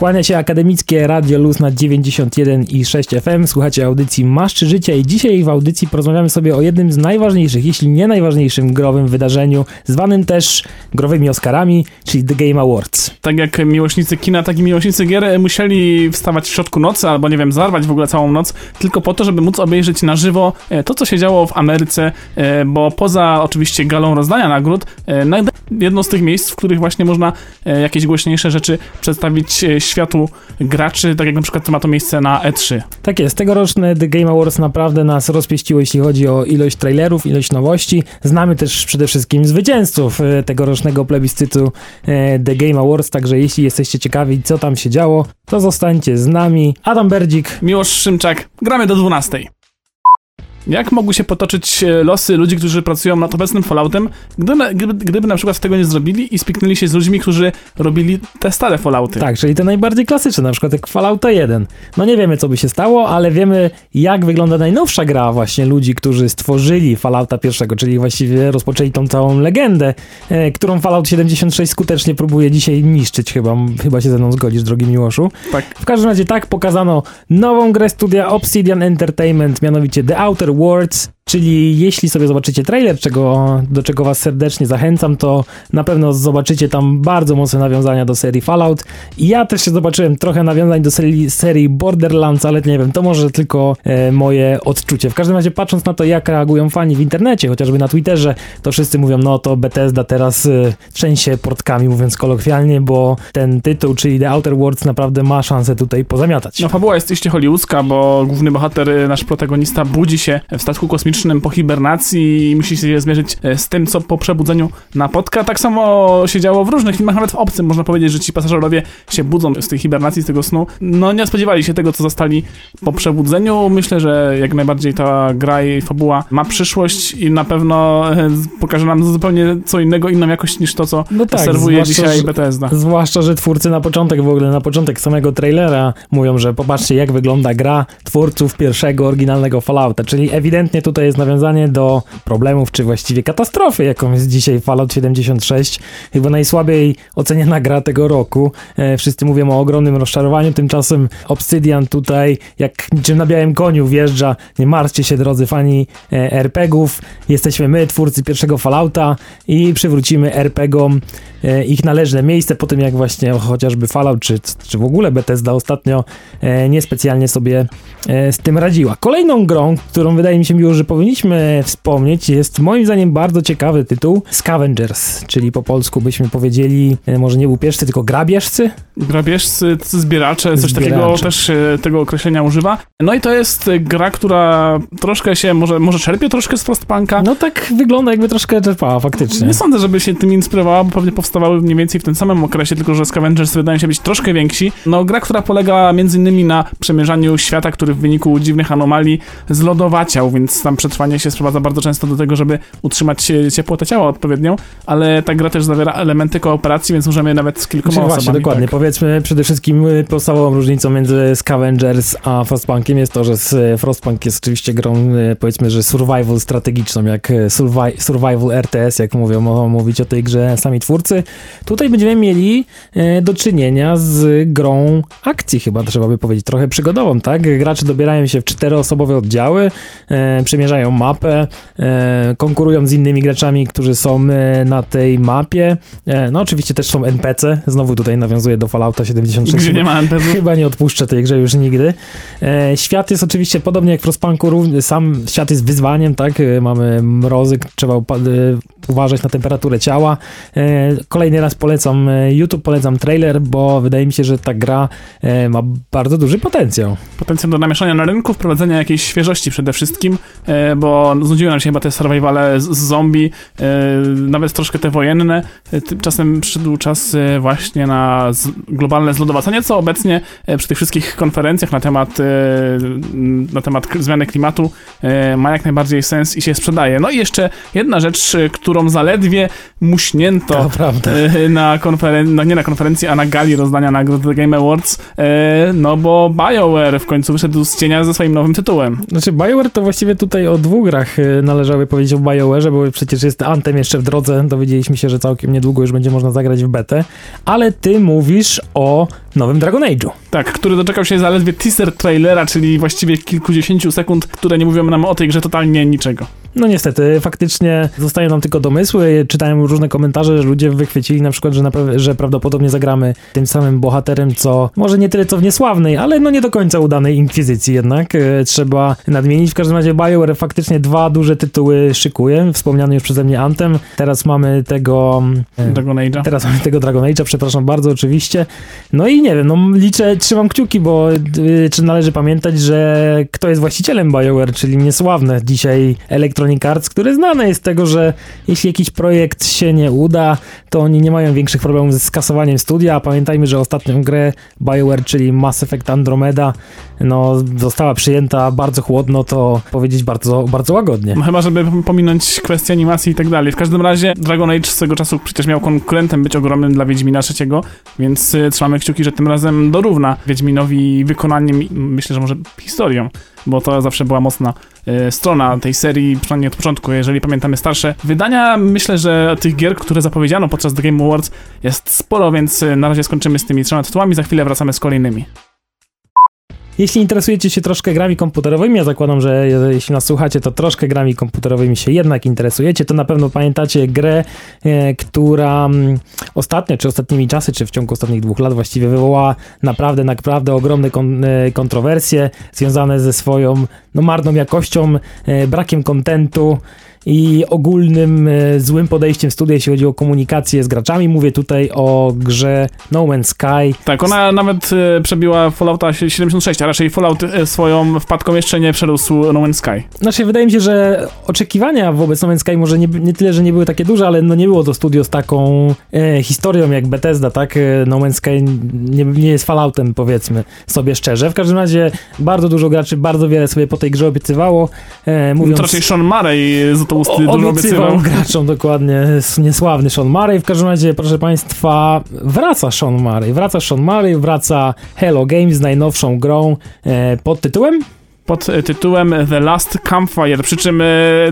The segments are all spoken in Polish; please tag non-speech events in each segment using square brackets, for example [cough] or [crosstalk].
Kłania się akademickie Radio Luz na 91 i 6 FM. Słuchacie audycji Maszczy Życia i dzisiaj w audycji porozmawiamy sobie o jednym z najważniejszych, jeśli nie najważniejszym growym wydarzeniu, zwanym też growymi Oscarami, czyli The Game Awards. Tak jak miłośnicy kina, tak i miłośnicy gier musieli wstawać w środku nocy albo nie wiem, zarwać w ogóle całą noc, tylko po to, żeby móc obejrzeć na żywo e, to, co się działo w Ameryce, e, bo poza oczywiście galą rozdania nagród, e, jedno z tych miejsc, w których właśnie można jakieś głośniejsze rzeczy przedstawić światu graczy, tak jak na przykład ma to miejsce na E3. Tak jest, tegoroczne The Game Awards naprawdę nas rozpieściło, jeśli chodzi o ilość trailerów, ilość nowości. Znamy też przede wszystkim zwycięzców tegorocznego plebiscytu The Game Awards, także jeśli jesteście ciekawi, co tam się działo, to zostańcie z nami. Adam Berdzik. Miłosz Szymczak. Gramy do 12. Jak mogły się potoczyć e, losy ludzi, którzy pracują nad obecnym Falloutem, gdyby, gdyby, gdyby na przykład tego nie zrobili i spiknęli się z ludźmi, którzy robili te stare Fallouty? Tak, czyli te najbardziej klasyczne, na przykład jak Fallouta 1. No nie wiemy, co by się stało, ale wiemy, jak wygląda najnowsza gra właśnie ludzi, którzy stworzyli Fallouta pierwszego, czyli właściwie rozpoczęli tą całą legendę, e, którą Fallout 76 skutecznie próbuje dzisiaj niszczyć, chyba, chyba się ze mną zgodzisz, drogi Miłoszu. Tak. W każdym razie tak pokazano nową grę studia Obsidian Entertainment, mianowicie The Outer Worlds, Czyli jeśli sobie zobaczycie trailer, czego, do czego was serdecznie zachęcam, to na pewno zobaczycie tam bardzo mocne nawiązania do serii Fallout. I ja też się zobaczyłem trochę nawiązań do serii, serii Borderlands, ale nie wiem, to może tylko e, moje odczucie. W każdym razie patrząc na to, jak reagują fani w internecie, chociażby na Twitterze, to wszyscy mówią, no to Bethesda teraz e, trzęsie portkami, mówiąc kolokwialnie, bo ten tytuł, czyli The Outer Worlds naprawdę ma szansę tutaj pozamiatać. No fabuła jest iście hollywoodzka, bo główny bohater, e, nasz protagonista budzi się w statku kosmicznym po hibernacji i musi się zmierzyć e, z tym, co po przebudzeniu napotka. Tak samo się działo w różnych filmach, nawet w obcym można powiedzieć, że ci pasażerowie się budzą z tej hibernacji, z tego snu. No nie spodziewali się tego, co zostali po przebudzeniu. Myślę, że jak najbardziej ta gra i fabuła ma przyszłość i na pewno e, pokaże nam zupełnie co innego, inną jakość niż to, co no tak, serwuje dzisiaj Bethesda. Zwłaszcza, że twórcy na początek w ogóle, na początek samego trailera mówią, że popatrzcie jak wygląda gra twórców pierwszego oryginalnego Fallouta, czyli ewidentnie tutaj jest nawiązanie do problemów, czy właściwie katastrofy, jaką jest dzisiaj Fallout 76. Chyba najsłabiej oceniana gra tego roku. E, wszyscy mówią o ogromnym rozczarowaniu, tymczasem Obsidian tutaj jak niczym na białym koniu wjeżdża. Nie martwcie się, drodzy fani e, RPGów. Jesteśmy my, twórcy pierwszego Fallouta i przywrócimy RPGom e, ich należne miejsce po tym, jak właśnie chociażby Fallout, czy, czy w ogóle Bethesda ostatnio niespecjalnie sobie z tym radziła. Kolejną grą, którą wydaje mi się miło, że powinniśmy wspomnieć, jest moim zdaniem bardzo ciekawy tytuł Scavengers, czyli po polsku byśmy powiedzieli, e, może nie łupieżcy, tylko grabieżcy? Grabieżcy, zbieracze, coś zbieracze. takiego też e, tego określenia używa. No i to jest gra, która troszkę się, może, może czerpie troszkę z Frostpunka. No tak wygląda jakby troszkę czerpała, faktycznie. Nie sądzę, żeby się tym inspirowała, bo pewnie powstawały mniej więcej w tym samym okresie, tylko że Scavengers wydają się być troszkę więksi. No gra, która polega między innymi na przemierzaniu świata, który w wyniku dziwnych anomalii zlodowaciał, więc tam przetrwanie się sprowadza bardzo często do tego, żeby utrzymać ciepłotę ciała odpowiednią, ale ta gra też zawiera elementy kooperacji, więc możemy nawet z kilkoma znaczy, osobami. Właśnie, dokładnie. Tak. Powiedzmy przede wszystkim y, podstawową różnicą między Scavengers a Frostpunkiem jest to, że Frostpunk jest oczywiście grą, y, powiedzmy, że survival strategiczną, jak y, survival RTS, jak mówią mówić o tej grze sami twórcy. Tutaj będziemy mieli do czynienia z grą akcji, chyba trzeba by powiedzieć, trochę przygodową, tak? Gracze dobierają się w czteroosobowe oddziały, przemierzają zmieniają mapę, e, konkurują z innymi graczami, którzy są e, na tej mapie. E, no oczywiście też są NPC, znowu tutaj nawiązuję do Fallouta 76. Gdzie nie ma NPC. Chyba nie odpuszczę tej grze już nigdy. Świat jest oczywiście podobnie jak w Frostpunku, sam świat jest wyzwaniem, tak? Mamy mrozy, trzeba uważać na temperaturę ciała. Kolejny raz polecam YouTube, polecam trailer, bo wydaje mi się, że ta gra ma bardzo duży potencjał. Potencjał do namieszania na rynku, wprowadzenia jakiejś świeżości przede wszystkim bo znudziły nam się chyba te survivale z, z zombie, e, nawet troszkę te wojenne. E, tymczasem przyszedł czas e, właśnie na globalne zlodowacenie, co obecnie przy tych wszystkich konferencjach na temat, na temat zmiany klimatu ma jak najbardziej sens i się sprzedaje. No i jeszcze jedna rzecz, którą zaledwie muśnięto na konferencji, no nie na konferencji, a na gali rozdania nagród The Game Awards, no bo BioWare w końcu wyszedł z cienia ze swoim nowym tytułem. Znaczy BioWare to właściwie tutaj o dwóch grach y, należały powiedzieć o BioWare, bo przecież jest Anthem jeszcze w drodze, dowiedzieliśmy się, że całkiem niedługo już będzie można zagrać w betę, ale ty mówisz o nowym Dragon Age'u. Tak, który doczekał się zaledwie teaser trailera, czyli właściwie kilkudziesięciu sekund, które nie mówią nam o tej grze totalnie niczego. No niestety, faktycznie zostają nam tylko domysły. Czytałem różne komentarze, że ludzie wychwycili na przykład, że, napra- że prawdopodobnie zagramy tym samym bohaterem, co może nie tyle co w niesławnej, ale no nie do końca udanej Inkwizycji jednak. E, trzeba nadmienić. W każdym razie BioWare faktycznie dwa duże tytuły szykuje. Wspomniany już przeze mnie Anthem. Teraz mamy tego... e, Dragon Age'a. Teraz mamy tego Dragon Age'a, przepraszam bardzo oczywiście. No i nie wiem, no liczę, trzymam kciuki, bo y, czy należy pamiętać, że kto jest właścicielem BioWare, czyli niesławne dzisiaj Electronic Arts, które znane jest z tego, że jeśli jakiś projekt się nie uda, to oni nie mają większych problemów z skasowaniem studia, a pamiętajmy, że ostatnią grę BioWare, czyli Mass Effect Andromeda, no została przyjęta bardzo chłodno, to powiedzieć bardzo, bardzo łagodnie. No chyba, żeby pominąć kwestię animacji i tak dalej. W każdym razie Dragon Age swego czasu przecież miał konkurentem być ogromnym dla Wiedźmina trzeciego, więc y, trzymamy kciuki, że tym razem dorówna Wiedźminowi wykonaniem myślę, że może historią, bo to zawsze była mocna strona tej serii, przynajmniej od początku, jeżeli pamiętamy starsze wydania. Myślę, że tych gier, które zapowiedziano podczas The Game Awards jest sporo, więc y, na razie skończymy z tymi trzema tytułami, za chwilę wracamy z kolejnymi. Jeśli interesujecie się troszkę grami komputerowymi, ja zakładam, że je- jeśli nas słuchacie, to troszkę grami komputerowymi się jednak interesujecie, to na pewno pamiętacie grę, e, która mm, ostatnio, czy ostatnimi czasy, czy w ciągu ostatnich dwóch lat właściwie wywołała naprawdę, naprawdę ogromne kon, e, kontrowersje związane ze swoją no, marną jakością, e, brakiem kontentu i ogólnym e, złym podejściem studia, jeśli chodzi o komunikację z graczami. Mówię tutaj o grze No Man's Sky, Tak, ona nawet e, przebiła Fallouta 76, a raczej Fallout e, swoją wpadką jeszcze nie przerósł No Man's Sky. Znaczy, wydaje mi się, że oczekiwania wobec No Man's Sky może nie, nie tyle, że nie były takie duże, ale no nie było to studio z taką e, historią jak Bethesda, tak? No Man's Sky nie, nie jest Falloutem, powiedzmy sobie szczerze. W każdym razie bardzo dużo graczy bardzo wiele sobie po tej grze obiecywało, e, mówiąc... To raczej Sean Murray z O, dużo obiecywał graczom dokładnie niesławny Sean Murray. W każdym razie, proszę Państwa, wraca Sean Murray. Wraca Sean Murray, wraca Hello Games z najnowszą grą e, pod tytułem pod e, tytułem The Last Campfire. Przy czym e,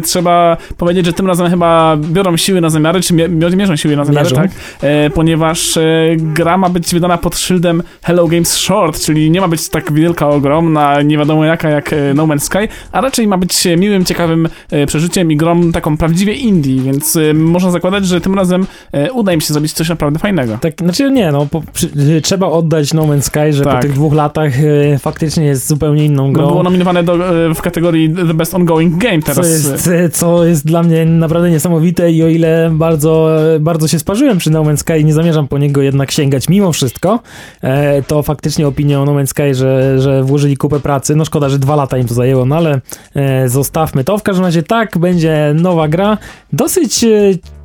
trzeba powiedzieć, że tym razem chyba biorą siły na zamiary, czy mie- mierzą siły na zamiary, Mierzą. tak? E, ponieważ gra ma być wydana pod szyldem Hello Games Short, czyli nie ma być tak wielka, ogromna, nie wiadomo jaka jak No Man's Sky, a raczej ma być miłym, ciekawym przeżyciem i grą taką prawdziwie indie, więc można zakładać, że tym razem uda im się zrobić coś naprawdę fajnego. Tak, znaczy nie, no, po, przy, y, trzeba oddać No Man's Sky, że po Tak. tych dwóch latach faktycznie jest zupełnie inną No, grą. było nominowane do, e, w kategorii The Best Ongoing Game co teraz. jest, y, co jest dla mnie naprawdę niesamowite i o ile bardzo, bardzo się sparzyłem przy No Man's Sky i nie zamierzam po niego jednak sięgać mimo wszystko, e, to faktycznie opinia o No Man's Sky, że, że włożyli kupę pracy, no szkoda, że dwa lata im to zajęło, no ale e, zostawmy to. W każdym razie tak, będzie nowa gra, dosyć...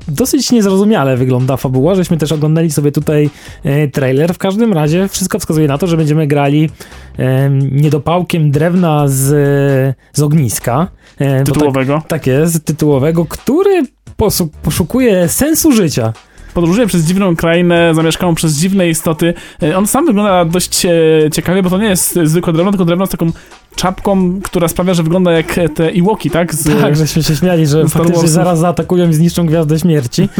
Dosyć niezrozumiale wygląda fabuła, żeśmy też oglądali sobie tutaj e, trailer. W każdym razie wszystko wskazuje na to, że będziemy grali e, niedopałkiem drewna z, z ogniska. E, tak, tytułowego. tak jest, tytułowego, który posu- poszukuje sensu życia. podróżuje przez dziwną krainę, zamieszkałą przez dziwne istoty. E, On sam wygląda dość e, ciekawie, bo to nie jest zwykłe drewno, tylko drewno z taką czapką, która sprawia, że wygląda jak te Iwoki, tak? Z, Tak, żeśmy się śmiali, że faktycznie zaraz zaatakują i zniszczą Gwiazdę Śmierci. [laughs]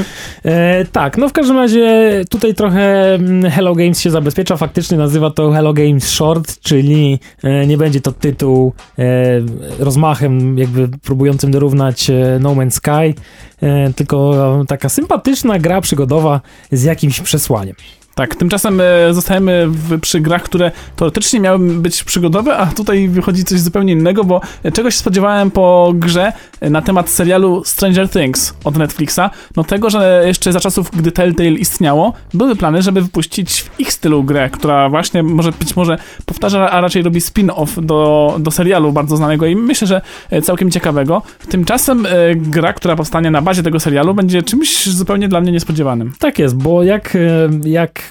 E, tak, no w każdym razie tutaj trochę mm, Hello Games się zabezpiecza, faktycznie nazywa to Hello Games Short, czyli e, nie będzie to tytuł e, rozmachem jakby próbującym dorównać e, No Man's Sky, e, tylko taka sympatyczna gra przygodowa z jakimś przesłaniem. Tak, tymczasem e, zostajemy w, przy grach, które teoretycznie miały być przygodowe, a tutaj wychodzi coś zupełnie innego, bo e, czegoś spodziewałem po grze e, na temat serialu Stranger Things od Netflixa. No tego, że jeszcze za czasów, gdy Telltale istniało, były plany, żeby wypuścić w ich stylu grę, która właśnie może być może powtarza, a raczej robi spin-off do, do serialu bardzo znanego i myślę, że e, całkiem ciekawego. Tymczasem e, gra, która powstanie na bazie tego serialu, będzie czymś zupełnie dla mnie niespodziewanym. Tak jest, bo jak, e,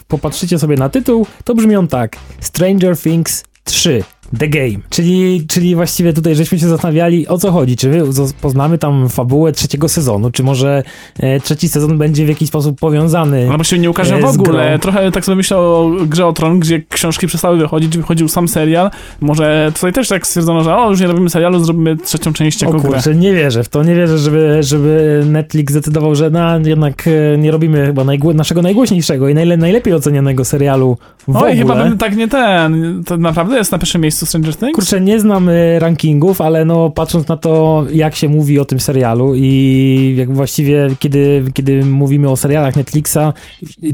popatrzycie sobie na tytuł, to brzmi on tak: Stranger Things 3. The Game. Czyli, czyli właściwie tutaj żeśmy się zastanawiali, o co chodzi. Czy my poznamy tam fabułę trzeciego sezonu, czy może e, trzeci sezon będzie w jakiś sposób powiązany No bo się nie ukaże e, w ogóle. Trochę tak sobie myślę o grze o Tron, gdzie książki przestały wychodzić, wychodził sam serial. Może tutaj też tak stwierdzono, że o, już nie robimy serialu, zrobimy trzecią część O jako grę. kurczę, nie wierzę w to, nie wierzę, żeby, żeby Netflix zdecydował, że na, jednak e, nie robimy chyba najgło- naszego najgłośniejszego i najle- najlepiej ocenianego serialu w Oj, ogóle. chyba będę tak nie ten. To naprawdę jest na pierwszym miejscu Stranger Things? Kurczę, nie znam e, rankingów, ale no patrząc na to, jak się mówi o tym serialu i jak właściwie kiedy, kiedy mówimy o serialach Netflixa,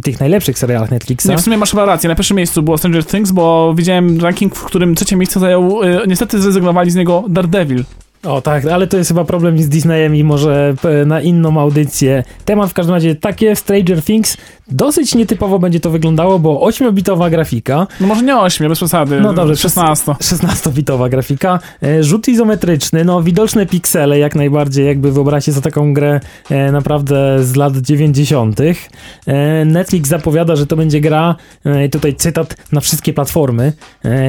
tych najlepszych serialach Netflixa, Nie, w sumie masz chyba rację. Na pierwszym miejscu było Stranger Things, bo widziałem ranking, w którym trzecie miejsce zajął. Y, niestety zrezygnowali z niego Daredevil. O tak, ale to jest chyba problem z Disneyem i może e, na inną audycję. Temat w każdym razie tak jest, Stranger Things. Dosyć nietypowo będzie to wyglądało, bo 8-bitowa grafika, No może nie 8, bez przesady. No dobrze, 16. 16-bitowa grafika, e, rzut izometryczny, no widoczne piksele jak najbardziej, jakby wyobraźcie sobie taką grę e, naprawdę z lat 90. E, Netflix zapowiada, że to będzie gra, tutaj cytat, na wszystkie platformy,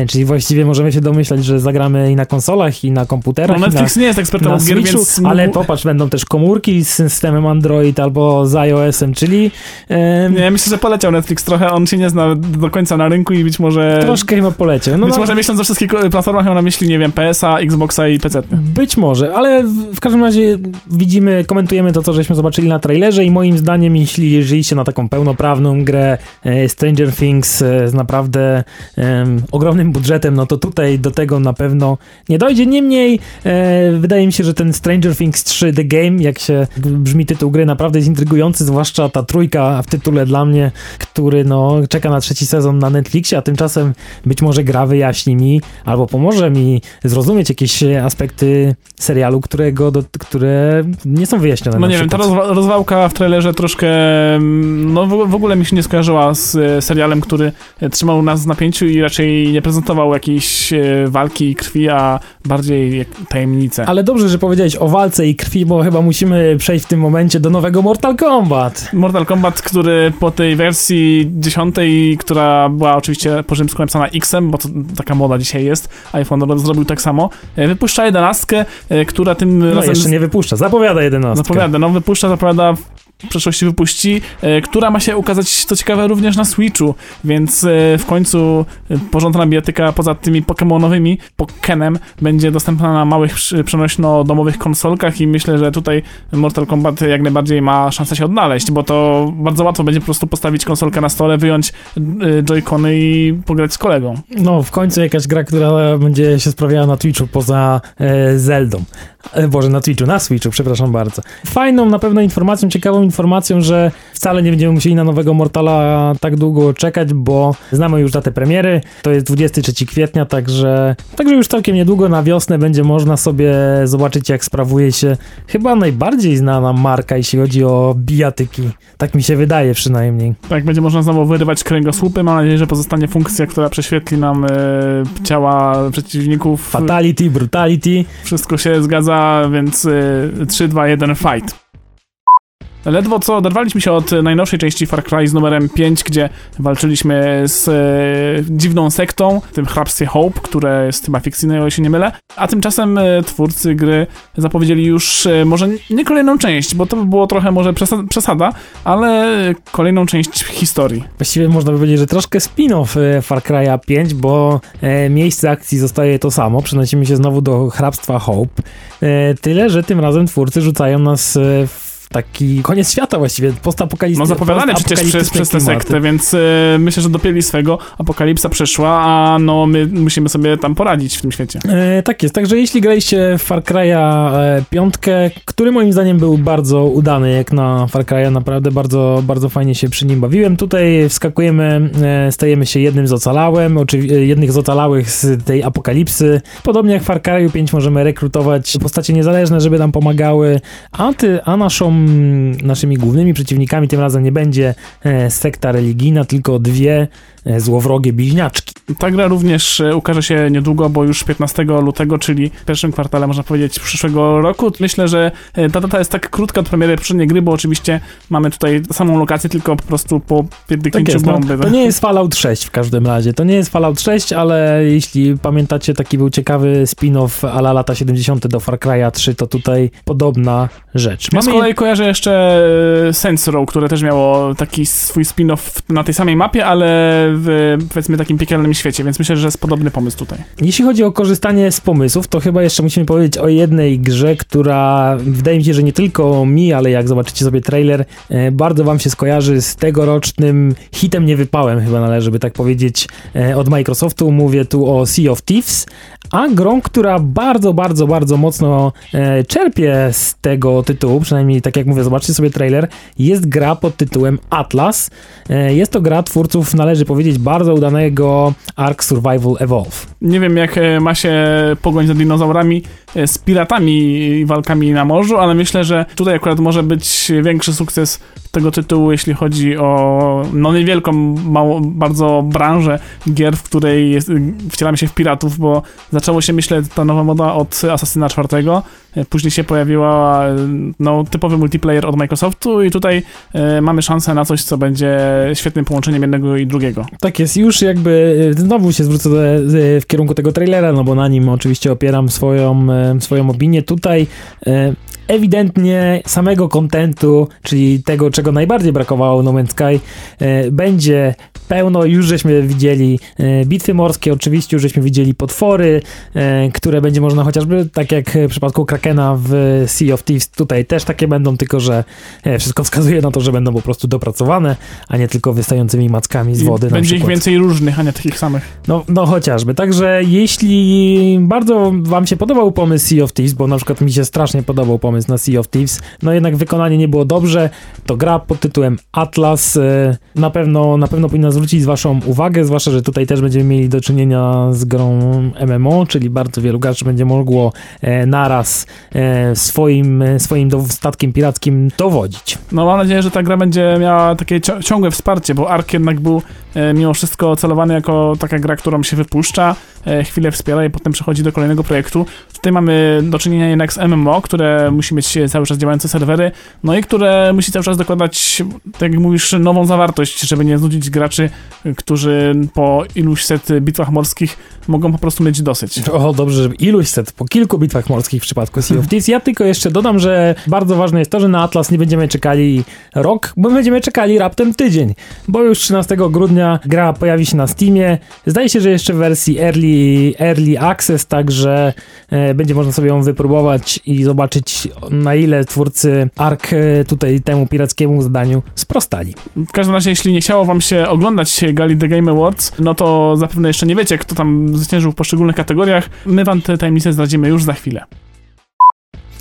czyli właściwie możemy się domyślać, że zagramy i na konsolach, i na komputerach, No Netflix nie jest ekspertem od gier, więc... ale popatrz, będą też komórki z systemem Android albo z iOS-em, czyli em, Nie, myślę, że poleciał Netflix trochę, on się nie zna do końca na rynku i być może... troszkę chyba poleciał. No, być no, może myśląc o wszystkich platformach miał na myśli, nie wiem, PS-a, Xboxa i PC. Być może, ale w, każdym razie widzimy, komentujemy to, co żeśmy zobaczyli na trailerze i moim zdaniem, jeśli żyliście na taką pełnoprawną grę e, Stranger Things e, z naprawdę em, ogromnym budżetem, no to tutaj do tego na pewno nie dojdzie. Niemniej e, wydaje mi się, że ten Stranger Things 3 The Game, jak się brzmi tytuł gry, naprawdę jest intrygujący, zwłaszcza ta trójka w tytule dla mnie, który no czeka na trzeci sezon na Netflixie, a tymczasem być może gra wyjaśni mi albo pomoże mi zrozumieć jakieś aspekty serialu, którego, do, które nie są wyjaśnione. No nie wiem, ta rozwa- rozwałka w trailerze troszkę, mm, no w, w ogóle mi się nie skojarzyła z e, serialem, który trzymał nas w napięciu i raczej nie prezentował jakiejś e, walki i krwi, a bardziej tajemnice. Ale dobrze, że powiedziałeś o walce i krwi, bo chyba musimy przejść w tym momencie do nowego Mortal Kombat. Mortal Kombat, który po tej wersji dziesiątej, która była oczywiście po rzymsku napisana X-em, bo to taka moda dzisiaj jest, iPhone zrobił tak samo, e, wypuszcza jedenastkę, e, która tym No razem... jeszcze nie wypuszcza, zapowiada 11. Zapowiada, no wypuszcza, zapowiada, w przyszłości wypuści, e, która ma się ukazać, co ciekawe, również na Switchu, więc e, w końcu e, porządna bijatyka poza tymi Pokemonowymi, Pokenem, będzie dostępna na małych przenośno-domowych konsolkach i myślę, że tutaj Mortal Kombat jak najbardziej ma szansę się odnaleźć, bo to bardzo łatwo będzie po prostu postawić konsolkę na stole, wyjąć joycony i pograć z kolegą. No, w końcu jakaś gra, która będzie się sprawiała na Twitchu poza e, Zeldą. E, Boże, na Twitchu, na Switchu, przepraszam bardzo. Fajną na pewno informacją, ciekawą informacją, że wcale nie będziemy musieli na nowego Mortala tak długo czekać, bo znamy już datę premiery. To jest 23 kwietnia, także, także już całkiem niedługo na wiosnę będzie można sobie zobaczyć, jak sprawuje się chyba najbardziej znana marka, jeśli chodzi o bijatyki. Tak mi się wydaje przynajmniej. Tak, będzie można znowu wyrywać kręgosłupy. Mam nadzieję, że pozostanie funkcja, która prześwietli nam e, ciała przeciwników. Fatality, brutality. Wszystko się zgadza, więc e, 3, 2, 1, fight. Ledwo co oderwaliśmy się od najnowszej części Far Cry z numerem 5, gdzie walczyliśmy z e, dziwną sektą, tym hrabstwie Hope, które jest chyba fikcyjne, o się nie mylę. A tymczasem e, twórcy gry zapowiedzieli już e, może nie kolejną część, bo to by było trochę może przesa- przesada, ale kolejną część historii. Właściwie można by powiedzieć, że troszkę spin-off e, Far Cry'a 5, bo e, miejsce akcji zostaje to samo. Przenosimy się znowu do hrabstwa Hope. E, tyle, że tym razem twórcy rzucają nas w taki koniec świata właściwie, postapokaliptyczny. No zapowiadane przecież przez, przez tę sektę, więc e, myślę, że dopięli swego. Apokalipsa przeszła, a no my musimy sobie tam poradzić w tym świecie. E, tak jest, także jeśli graliście w Far Cry'a e, piątkę, który moim zdaniem był bardzo udany jak na Far Cry'a, naprawdę bardzo, bardzo fajnie się przy nim bawiłem. Tutaj wskakujemy, e, stajemy się jednym z ocalałym, oczywi- e, jednych z ocalałych z tej apokalipsy. Podobnie jak w Far Cry'u 5 możemy rekrutować postacie niezależne, żeby nam pomagały, a, ty, a naszą, naszymi głównymi przeciwnikami tym razem nie będzie e, sekta religijna, tylko dwie złowrogie bliźniaczki. Ta gra również e, ukaże się niedługo, bo już 15 lutego, czyli w pierwszym kwartale, można powiedzieć, przyszłego roku. Myślę, że e, ta data jest tak krótka od premiery poprzedniej gry, bo oczywiście mamy tutaj samą lokację, tylko po prostu po pierdyknięciu Tak jest, no, bomby. to nie jest Fallout 6 w każdym razie. To nie jest Fallout 6, ale jeśli pamiętacie, taki był ciekawy spin-off ala lata 70. do Far Cry'a 3, to tutaj podobna rzecz. Ja z Mamy- kolei kojarzę jeszcze e, Saints Row, które też miało taki swój spin-off na tej samej mapie, ale w powiedzmy takim piekielnym świecie, więc myślę, że jest podobny pomysł tutaj. Jeśli chodzi o korzystanie z pomysłów, to chyba jeszcze musimy powiedzieć o jednej grze, która wydaje mi się, że nie tylko mi, ale jak zobaczycie sobie trailer, e, bardzo wam się skojarzy z tegorocznym hitem niewypałem, chyba należy by tak powiedzieć, e, od Microsoftu. Mówię tu o Sea of Thieves, a grą, która bardzo, bardzo, bardzo mocno e, czerpie z tego tytułu, przynajmniej tak jak mówię, zobaczcie sobie trailer, jest gra pod tytułem Atlas. E, jest to gra twórców, należy powiedzieć, bardzo udanego Ark Survival Evolve. Nie wiem, jak e, ma się pogoń za dinozaurami e, z piratami i walkami na morzu, ale myślę, że tutaj akurat może być większy sukces tego tytułu, jeśli chodzi o no niewielką, mało, bardzo branżę gier, w której jest, wcielamy się w piratów, bo zaczęło się, myślę, ta nowa moda od Assassina 4, e, później się pojawiła e, no, typowy multiplayer od Microsoftu i tutaj e, mamy szansę na coś, co będzie świetnym połączeniem jednego i drugiego. Tak jest, już jakby znowu się zwrócę w kierunku tego trailera, no bo na nim oczywiście opieram swoją, swoją opinię. Tutaj e, ewidentnie samego kontentu, czyli tego, czego najbardziej brakowało No Man's Sky, będzie pełno. Już żeśmy widzieli e, bitwy morskie, oczywiście już żeśmy widzieli potwory, e, które będzie można chociażby, tak jak w przypadku Krakena w Sea of Thieves, tutaj też takie będą, tylko że e, wszystko wskazuje na to, że będą po prostu dopracowane, a nie tylko wystającymi mackami z I wody. na będzie ich więcej różnych, a nie takich samych. No, no chociażby. Także jeśli bardzo wam się podobał pomysł Sea of Thieves, bo na przykład mi się strasznie podobał pomysł na Sea of Thieves, no jednak wykonanie nie było dobrze, to gra pod tytułem Atlas na pewno, na pewno powinna zwrócić waszą uwagę, zwłaszcza, że tutaj też będziemy mieli do czynienia z grą MMO, czyli bardzo wielu graczy będzie mogło e, naraz e, swoim, e, swoim statkiem pirackim dowodzić. No mam nadzieję, że ta gra będzie miała takie ciągłe wsparcie, bo Ark jednak był e, mimo wszystko celowany jako taka gra, którą się wypuszcza, e, chwilę wspiera i potem przechodzi do kolejnego projektu. Tutaj mamy do czynienia jednak z MMO, które musi mieć cały czas działające serwery, no i które musi cały czas dokładać, tak jak mówisz, nową zawartość, żeby nie znudzić graczy, którzy po iluś set bitwach morskich mogą po prostu mieć dosyć. O, dobrze, że iluś set po kilku bitwach morskich w przypadku Sea of Thieves. Ja tylko jeszcze dodam, że bardzo ważne jest to, że na Atlas nie będziemy czekali rok, bo będziemy czekali raptem tydzień, bo już 13 grudnia gra pojawi się na Steamie. Zdaje się, że jeszcze w wersji Early, early Access, także e, będzie można sobie ją wypróbować i zobaczyć na ile twórcy Ark e, tutaj temu pirackiemu zadaniu sprostali. W każdym razie, jeśli nie chciało wam się oglądać gali The Game Awards, no to zapewne jeszcze nie wiecie, kto tam zwyciężył w poszczególnych kategoriach. My wam te tajemnice zdradzimy już za chwilę.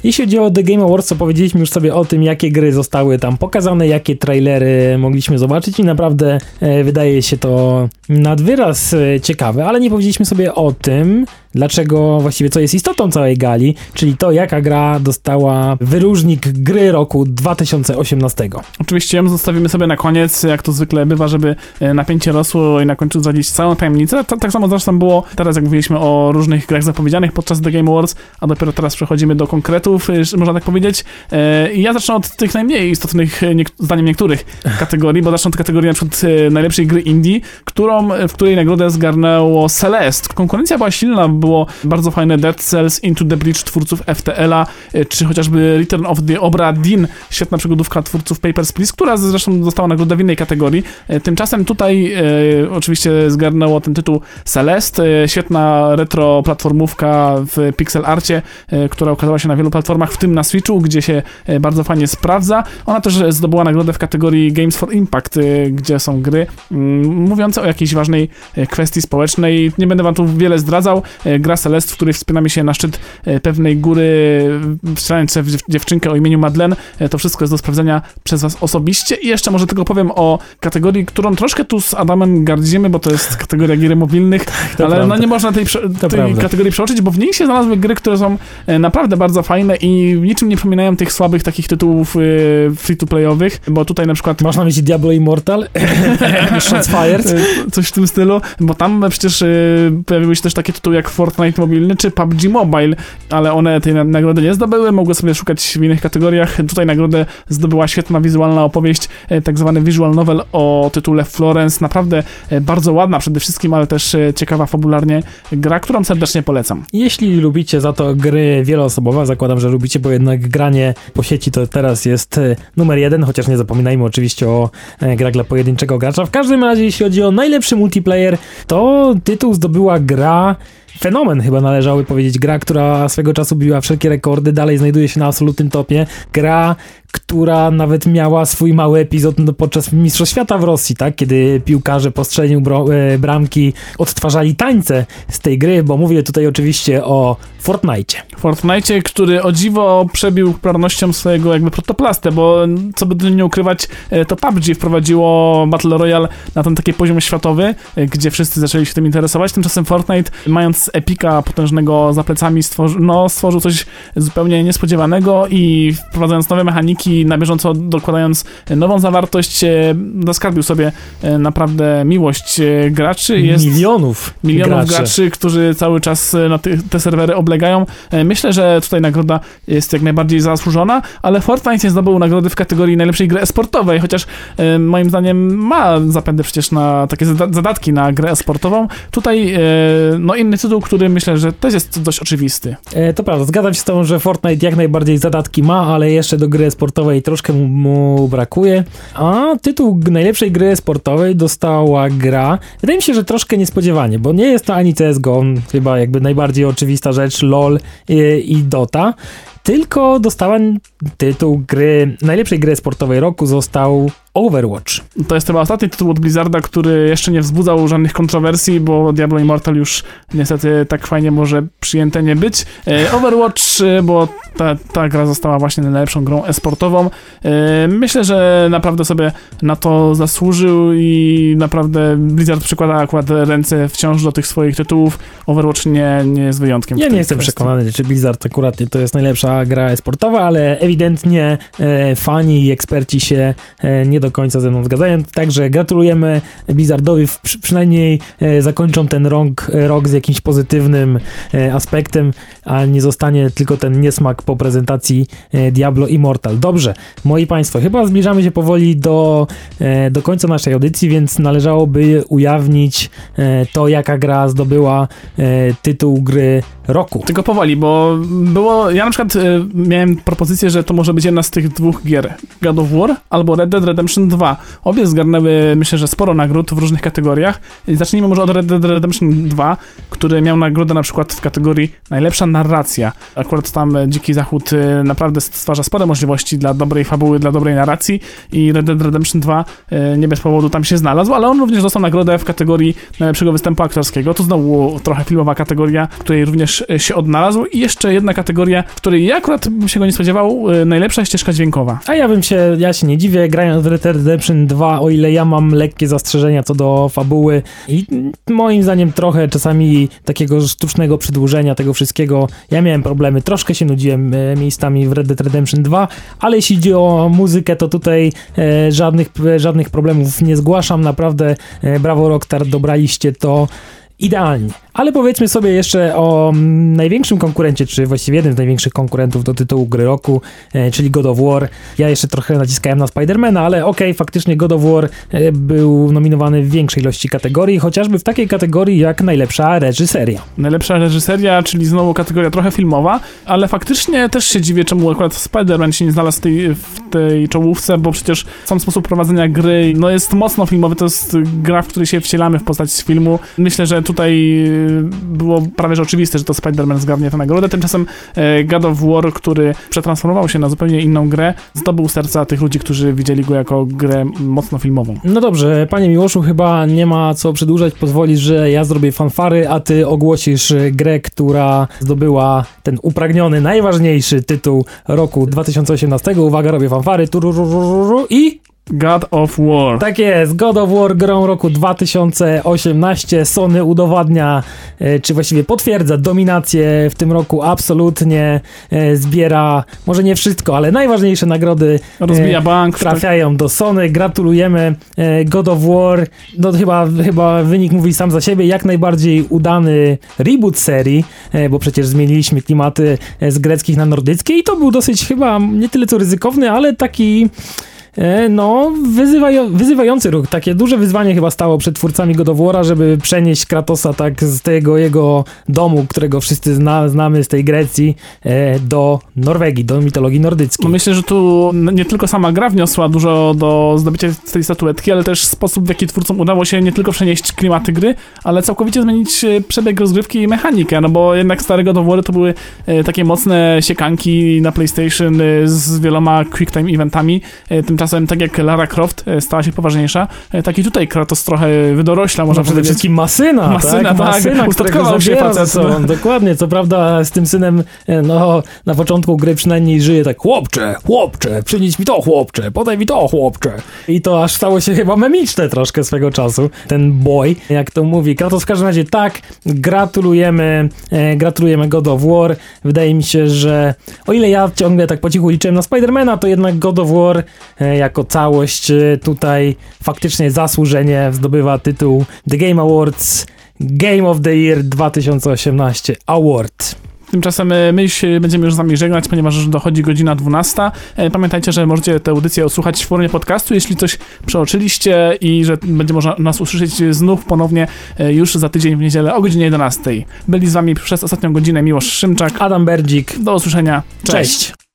Jeśli chodzi o The Game Awards, to powiedzieliśmy już sobie o tym, jakie gry zostały tam pokazane, jakie trailery mogliśmy zobaczyć i naprawdę e, wydaje się to nad wyraz e, ciekawe, ale nie powiedzieliśmy sobie o tym, dlaczego właściwie co jest istotą całej gali, czyli to, jaka gra dostała wyróżnik gry roku 2018. Oczywiście zostawimy sobie na koniec, jak to zwykle bywa, żeby e, napięcie rosło i na końcu zdradzić całą tajemnicę. Ta, tak samo zresztą było teraz, jak mówiliśmy o różnych grach zapowiedzianych podczas The Game Awards, a dopiero teraz przechodzimy do konkretów, e, można tak powiedzieć. E, I ja zacznę od tych najmniej istotnych, zdaniem niektórych [laughs] kategorii, bo zacznę od kategorii na przykład najlepszej gry indie, którą, w której nagrodę zgarnęło Celeste. Konkurencja była silna, było bardzo fajne Dead Cells, Into the Breach twórców FTL-a, e, czy chociażby Return of the Obra Dinn, świetna przygodówka twórców Papers, Please, która zresztą dostała nagrodę w innej kategorii. E, Tymczasem tutaj e, oczywiście zgarnęło ten tytuł Celeste, e, świetna retro platformówka w pixel arcie, e, która ukazała się na wielu platformach, w tym na Switchu, gdzie się bardzo fajnie sprawdza. Ona też zdobyła nagrodę w kategorii Games for Impact, gdzie są gry mm, mówiące o jakiejś ważnej kwestii społecznej. Nie będę wam tu wiele zdradzał. E, gra Celeste, w której wspinamy się na szczyt e, pewnej góry, strzelając w dziewczynkę o imieniu Madeleine. E, to wszystko jest do sprawdzenia przez was osobiście. I jeszcze może tylko powiem o kategorii, którą troszkę tu z Adamem gardzimy, bo to jest kategoria gier mobilnych, [laughs] tak, ale no nie można tej, tej kategorii przeoczyć, bo w niej się znalazły gry, które są naprawdę bardzo fajne i niczym nie przypominają tych słabych takich tytułów free-to-playowych, bo tutaj na przykład... Masz na myśli Diablo Immortal? [laughs] Shots Fired? Coś w tym stylu, bo tam przecież pojawiły się też takie tytuły jak Fortnite mobilny czy PUBG Mobile, ale one tej nagrody nie zdobyły, mogły sobie szukać w innych kategoriach. Tutaj nagrodę zdobyła świetna wizualna opowieść, e, tak zwany visual novel o tytule Florence. Naprawdę e, bardzo ładna przede wszystkim, ale też e, ciekawa fabularnie gra, którą serdecznie polecam. Jeśli lubicie za to gry wieloosobowe, zakładam, że lubicie, bo jednak granie po sieci to teraz jest numer jeden, chociaż nie zapominajmy oczywiście o grach dla pojedynczego gracza. W każdym razie, jeśli chodzi o najlepszy multiplayer, to tytuł zdobyła gra fenomen chyba należałoby powiedzieć. Gra, która swego czasu biła wszelkie rekordy, dalej znajduje się na absolutnym topie. Gra, która nawet miała swój mały epizod no, podczas Mistrzostw Świata w Rosji, tak? Kiedy piłkarze po strzeleniu bramki odtwarzali tańce z tej gry, bo mówię tutaj oczywiście o Fortnite. Fortnite, który o dziwo przebił popularnością swojego jakby protoplastę, bo co by nie ukrywać, e, to PUBG wprowadziło Battle Royale na ten taki poziom światowy, e, gdzie wszyscy zaczęli się tym interesować. Tymczasem Fortnite, mając epika potężnego za plecami, stworzy, no, stworzył coś zupełnie niespodziewanego i wprowadzając nowe mechaniki, na bieżąco dokładając nową zawartość, e, zaskarbił sobie e, naprawdę miłość e, graczy. Jest milionów milionów graczy. graczy, którzy cały czas na te, te serwery oblegają. Myślę, że tutaj nagroda jest jak najbardziej zasłużona, ale Fortnite nie zdobył nagrody w kategorii najlepszej gry esportowej, chociaż moim zdaniem ma zapędy przecież na takie zadatki na grę esportową. Tutaj no inny tytuł, który myślę, że też jest dość oczywisty. to prawda, zgadzam się z tobą, że Fortnite jak najbardziej zadatki ma, ale jeszcze do gry sportowej troszkę mu, mu, brakuje, a tytuł najlepszej gry sportowej dostała gra, wydaje mi się, że troszkę niespodziewanie, bo nie jest to ani CSGO, chyba jakby najbardziej oczywista rzecz, LOL i, i Dota, tylko dostała tytuł gry, najlepszej gry sportowej roku został Overwatch. To jest chyba ostatni tytuł od Blizzarda, który jeszcze nie wzbudzał żadnych kontrowersji, bo Diablo Immortal już niestety tak fajnie może przyjęte nie być. E, Overwatch, e, bo ta, ta gra została właśnie najlepszą grą esportową. E, myślę, że naprawdę sobie na to zasłużył i naprawdę Blizzard przykłada akurat ręce wciąż do tych swoich tytułów. Overwatch nie, nie jest wyjątkiem. Ja nie jestem kwestii. przekonany, czy Blizzard akurat to jest najlepsza gra esportowa, ale ewidentnie fani i eksperci się nie do do końca ze mną zgadzają. Także gratulujemy Blizzardowi, przy, przynajmniej e, zakończą ten rok, e, rok z jakimś pozytywnym e, aspektem, a nie zostanie tylko ten niesmak po prezentacji Diablo Immortal. Dobrze, moi Państwo, chyba zbliżamy się powoli do, do końca naszej audycji, więc należałoby ujawnić to, jaka gra zdobyła tytuł gry roku. Tylko powoli, bo było, ja na przykład miałem propozycję, że to może być jedna z tych dwóch gier, God of War albo Red Dead Redemption Redemption 2. Obie zgarnęły, myślę, że sporo nagród w różnych kategoriach. Zacznijmy może od Red Dead Redemption 2, który miał nagrodę na przykład w kategorii najlepsza narracja. Akurat tam Dziki Zachód y, naprawdę stwarza spore możliwości dla dobrej fabuły, dla dobrej narracji i Red Dead Redemption 2 y, nie bez powodu tam się znalazł, ale on również dostał nagrodę w kategorii najlepszego występu aktorskiego. To znowu trochę filmowa kategoria, której również y, się odnalazł i jeszcze jedna kategoria, w której ja akurat bym się go nie spodziewał, najlepsza ścieżka dźwiękowa. A ja bym się, ja się nie dziwię, grając w Red Dead Redemption 2, o ile ja mam lekkie zastrzeżenia co do fabuły i moim zdaniem trochę czasami takiego sztucznego przedłużenia tego wszystkiego, ja miałem problemy, troszkę się nudziłem e, miejscami w Red Dead Redemption 2, ale jeśli chodzi o muzykę, to tutaj e, żadnych, żadnych problemów nie zgłaszam, naprawdę e, brawo Rockstar, dobraliście to idealnie. Ale powiedzmy sobie jeszcze o mm, największym konkurencie, czy właściwie jednym z największych konkurentów do tytułu gry roku, e, czyli God of War. Ja jeszcze trochę naciskałem na Spidermana, ale okej, okay, faktycznie God of War e, był nominowany w większej ilości kategorii, chociażby w takiej kategorii jak najlepsza reżyseria. Najlepsza reżyseria, czyli znowu kategoria trochę filmowa, ale faktycznie też się dziwię, czemu akurat Spider-Man się nie znalazł w tej, w tej czołówce, bo przecież sam sposób prowadzenia gry no jest mocno filmowy, to jest gra, w której się wcielamy w postać z filmu. Myślę, że tutaj było prawie że oczywiste, że to Spider-Man zgarnie tę nagrodę. Tymczasem e, God of War, który przetransformował się na zupełnie inną grę, zdobył serca tych ludzi, którzy widzieli go jako grę mocno filmową. No dobrze, panie Miłoszu, chyba nie ma co przedłużać. Pozwolisz, że ja zrobię fanfary, a ty ogłosisz grę, która zdobyła ten upragniony, najważniejszy tytuł roku 2018. Uwaga, robię fanfary. Tururururu I God of War. tak jest, God of War grą roku 2018. Sony udowadnia, e, czy właściwie potwierdza dominację w tym roku. Absolutnie e, zbiera, może nie wszystko, ale najważniejsze nagrody Rozbija bank. trafiają do Sony. Gratulujemy e, God of War. No chyba, chyba wynik mówi sam za siebie. Jak najbardziej udany reboot serii, e, bo przecież zmieniliśmy klimaty e, z greckich na nordyckie i to był dosyć chyba nie tyle co ryzykowny, ale taki e, no, wyzywają, wyzywający ruch. Takie duże wyzwanie chyba stało przed twórcami God of War'a, żeby przenieść Kratosa tak z tego jego domu, którego wszyscy zna, znamy z tej Grecji, e, do Norwegii, do mitologii nordyckiej. No myślę, że tu nie tylko sama gra wniosła dużo do zdobycia tej statuetki, ale też sposób, w jaki twórcom udało się nie tylko przenieść klimaty gry, ale całkowicie zmienić e, przebieg rozgrywki i mechanikę, no bo jednak starego dowory to były e, takie mocne siekanki na PlayStation e, z wieloma quick time eventami. E, Tymczasem tak jak Lara Croft e, stała się poważniejsza, e, tak i tutaj Kratos trochę wydorośla, można no przede wszystkim Masyna, Masyna, tak? tak. Masyna, którego Ustatkował się facet, no. Dokładnie, co prawda z tym synem, e, no, na początku gry przynajmniej żyje tak, chłopcze, chłopcze, przynieś mi to chłopcze, podaj mi to chłopcze. I to aż stało się chyba memiczne troszkę swego czasu, ten boy, jak to mówi. Kratos w każdym razie tak, gratulujemy, e, gratulujemy God of War. Wydaje mi się, że o ile ja ciągle tak po cichu liczyłem na Spidermana, to jednak God of War e, jako całość e, tutaj faktycznie zasłużenie zdobywa tytuł The Game Awards Game of the Year 2018 Award. Tymczasem e, my będziemy już z wami żegnać, ponieważ już dochodzi godzina 12. E, Pamiętajcie, że możecie tę audycję odsłuchać w formie podcastu, jeśli coś przeoczyliście i że będzie można nas usłyszeć znów ponownie e, już za tydzień w niedzielę o godzinie 11. Byli z wami przez ostatnią godzinę Miłosz Szymczak. Adam Berdzik, Do usłyszenia. Cześć. cześć.